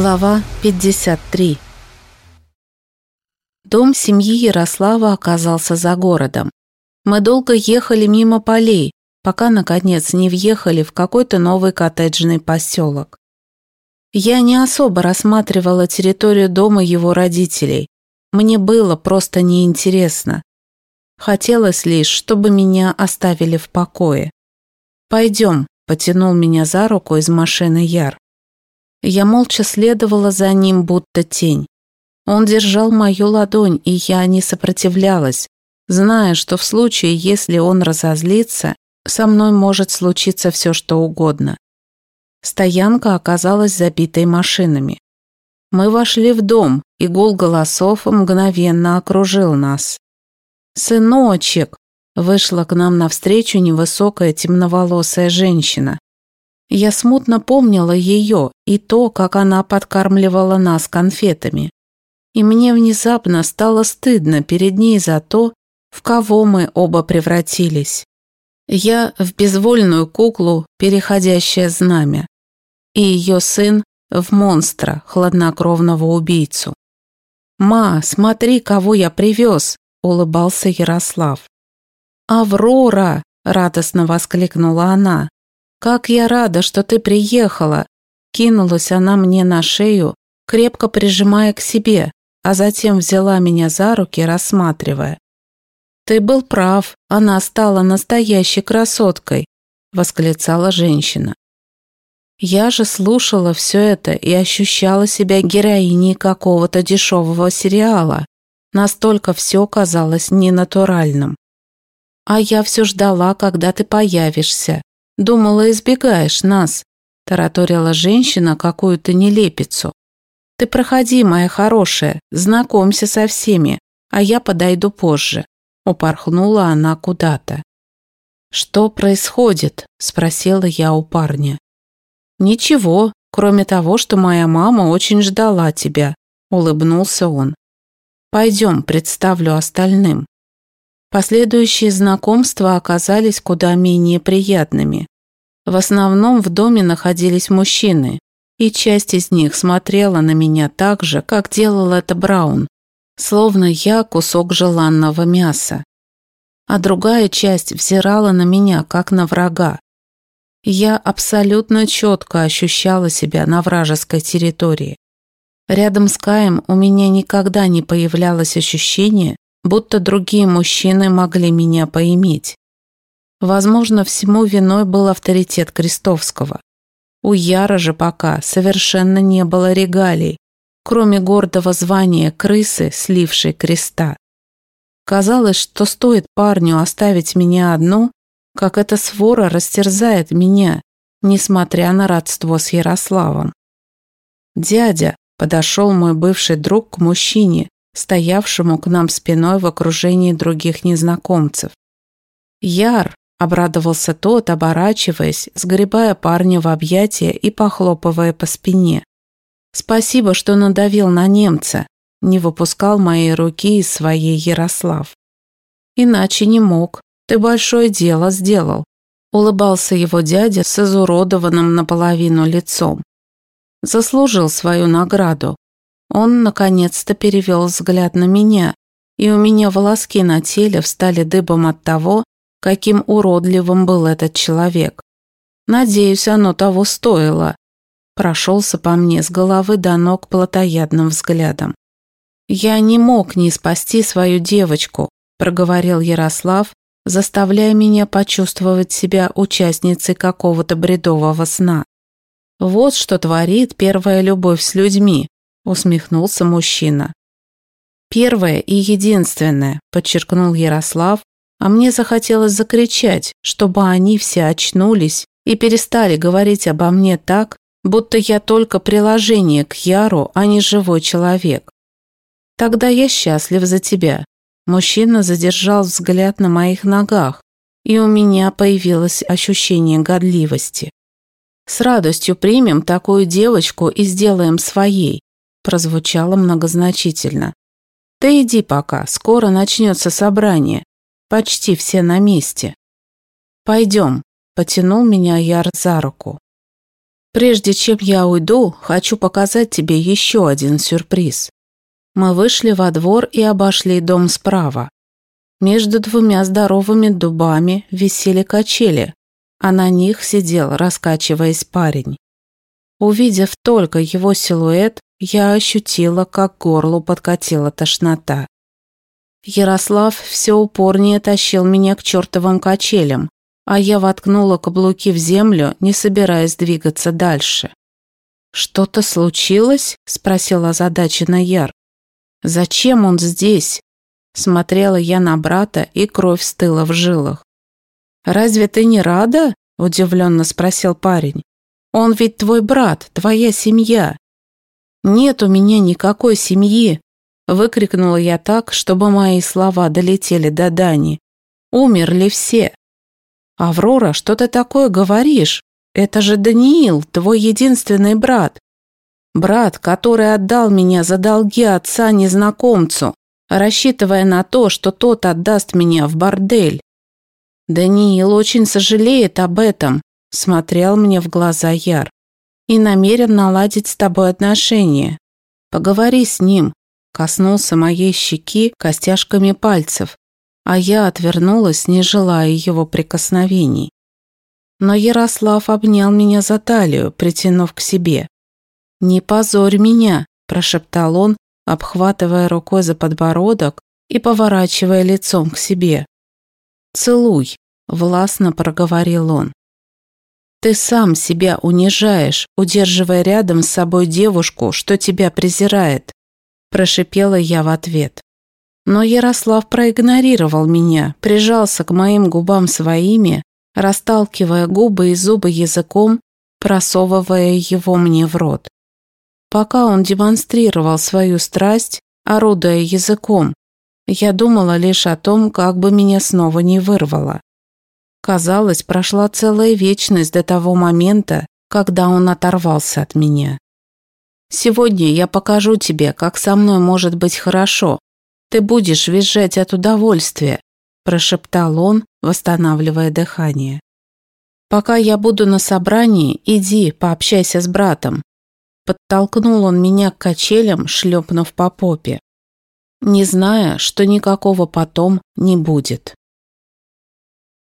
Глава 53 Дом семьи Ярослава оказался за городом. Мы долго ехали мимо полей, пока, наконец, не въехали в какой-то новый коттеджный поселок. Я не особо рассматривала территорию дома его родителей. Мне было просто неинтересно. Хотелось лишь, чтобы меня оставили в покое. «Пойдем», – потянул меня за руку из машины Яр. Я молча следовала за ним, будто тень. Он держал мою ладонь, и я не сопротивлялась, зная, что в случае, если он разозлится, со мной может случиться все, что угодно. Стоянка оказалась забитой машинами. Мы вошли в дом, и гул голосов мгновенно окружил нас. «Сыночек!» – вышла к нам навстречу невысокая темноволосая женщина. Я смутно помнила ее и то, как она подкармливала нас конфетами. И мне внезапно стало стыдно перед ней за то, в кого мы оба превратились. Я в безвольную куклу, переходящее знамя, и ее сын в монстра, хладнокровного убийцу. «Ма, смотри, кого я привез!» – улыбался Ярослав. «Аврора!» – радостно воскликнула она. «Как я рада, что ты приехала!» Кинулась она мне на шею, крепко прижимая к себе, а затем взяла меня за руки, рассматривая. «Ты был прав, она стала настоящей красоткой», – восклицала женщина. Я же слушала все это и ощущала себя героиней какого-то дешевого сериала. Настолько все казалось ненатуральным. А я все ждала, когда ты появишься. Думала, избегаешь нас», – тараторила женщина какую-то нелепицу. «Ты проходи, моя хорошая, знакомься со всеми, а я подойду позже». Упорхнула она куда-то. «Что происходит?» – спросила я у парня. «Ничего, кроме того, что моя мама очень ждала тебя», – улыбнулся он. «Пойдем, представлю остальным». Последующие знакомства оказались куда менее приятными. В основном в доме находились мужчины, и часть из них смотрела на меня так же, как делал это Браун, словно я кусок желанного мяса. А другая часть взирала на меня, как на врага. Я абсолютно четко ощущала себя на вражеской территории. Рядом с Каем у меня никогда не появлялось ощущение, будто другие мужчины могли меня поиметь. Возможно, всему виной был авторитет Крестовского. У Яра же пока совершенно не было регалий, кроме гордого звания крысы, слившей креста. Казалось, что стоит парню оставить меня одну, как эта свора растерзает меня, несмотря на родство с Ярославом. «Дядя», – подошел мой бывший друг к мужчине, стоявшему к нам спиной в окружении других незнакомцев. «Яр!» – обрадовался тот, оборачиваясь, сгребая парня в объятия и похлопывая по спине. «Спасибо, что надавил на немца», – не выпускал моей руки из своей Ярослав. «Иначе не мог. Ты большое дело сделал», – улыбался его дядя с изуродованным наполовину лицом. «Заслужил свою награду. Он наконец-то перевел взгляд на меня, и у меня волоски на теле встали дыбом от того, каким уродливым был этот человек. Надеюсь, оно того стоило. Прошелся по мне с головы до ног плотоядным взглядом. «Я не мог не спасти свою девочку», – проговорил Ярослав, заставляя меня почувствовать себя участницей какого-то бредового сна. «Вот что творит первая любовь с людьми», усмехнулся мужчина. «Первое и единственное», – подчеркнул Ярослав, а мне захотелось закричать, чтобы они все очнулись и перестали говорить обо мне так, будто я только приложение к Яру, а не живой человек. «Тогда я счастлив за тебя». Мужчина задержал взгляд на моих ногах, и у меня появилось ощущение годливости. «С радостью примем такую девочку и сделаем своей прозвучало многозначительно. «Ты иди пока, скоро начнется собрание. Почти все на месте». «Пойдем», – потянул меня Яр за руку. Прежде чем я уйду, хочу показать тебе еще один сюрприз. Мы вышли во двор и обошли дом справа. Между двумя здоровыми дубами висели качели, а на них сидел, раскачиваясь парень. Увидев только его силуэт, я ощутила, как горлу подкатила тошнота. Ярослав все упорнее тащил меня к чертовым качелям, а я воткнула каблуки в землю, не собираясь двигаться дальше. «Что-то случилось?» – спросила озадаченно Яр. «Зачем он здесь?» Смотрела я на брата, и кровь стыла в жилах. «Разве ты не рада?» – удивленно спросил парень. «Он ведь твой брат, твоя семья». «Нет у меня никакой семьи», – выкрикнула я так, чтобы мои слова долетели до Дани. «Умерли все». «Аврора, что ты такое говоришь? Это же Даниил, твой единственный брат. Брат, который отдал меня за долги отца незнакомцу, рассчитывая на то, что тот отдаст меня в бордель. Даниил очень сожалеет об этом, смотрел мне в глаза Яр, и намерен наладить с тобой отношения. Поговори с ним, коснулся моей щеки костяшками пальцев, а я отвернулась, не желая его прикосновений. Но Ярослав обнял меня за талию, притянув к себе. «Не позорь меня», – прошептал он, обхватывая рукой за подбородок и поворачивая лицом к себе. «Целуй», – властно проговорил он. «Ты сам себя унижаешь, удерживая рядом с собой девушку, что тебя презирает», – прошипела я в ответ. Но Ярослав проигнорировал меня, прижался к моим губам своими, расталкивая губы и зубы языком, просовывая его мне в рот. Пока он демонстрировал свою страсть, орудуя языком, я думала лишь о том, как бы меня снова не вырвало. Казалось, прошла целая вечность до того момента, когда он оторвался от меня. «Сегодня я покажу тебе, как со мной может быть хорошо. Ты будешь визжать от удовольствия», – прошептал он, восстанавливая дыхание. «Пока я буду на собрании, иди, пообщайся с братом. Подтолкнул он меня к качелям, шлепнув по попе, не зная, что никакого потом не будет.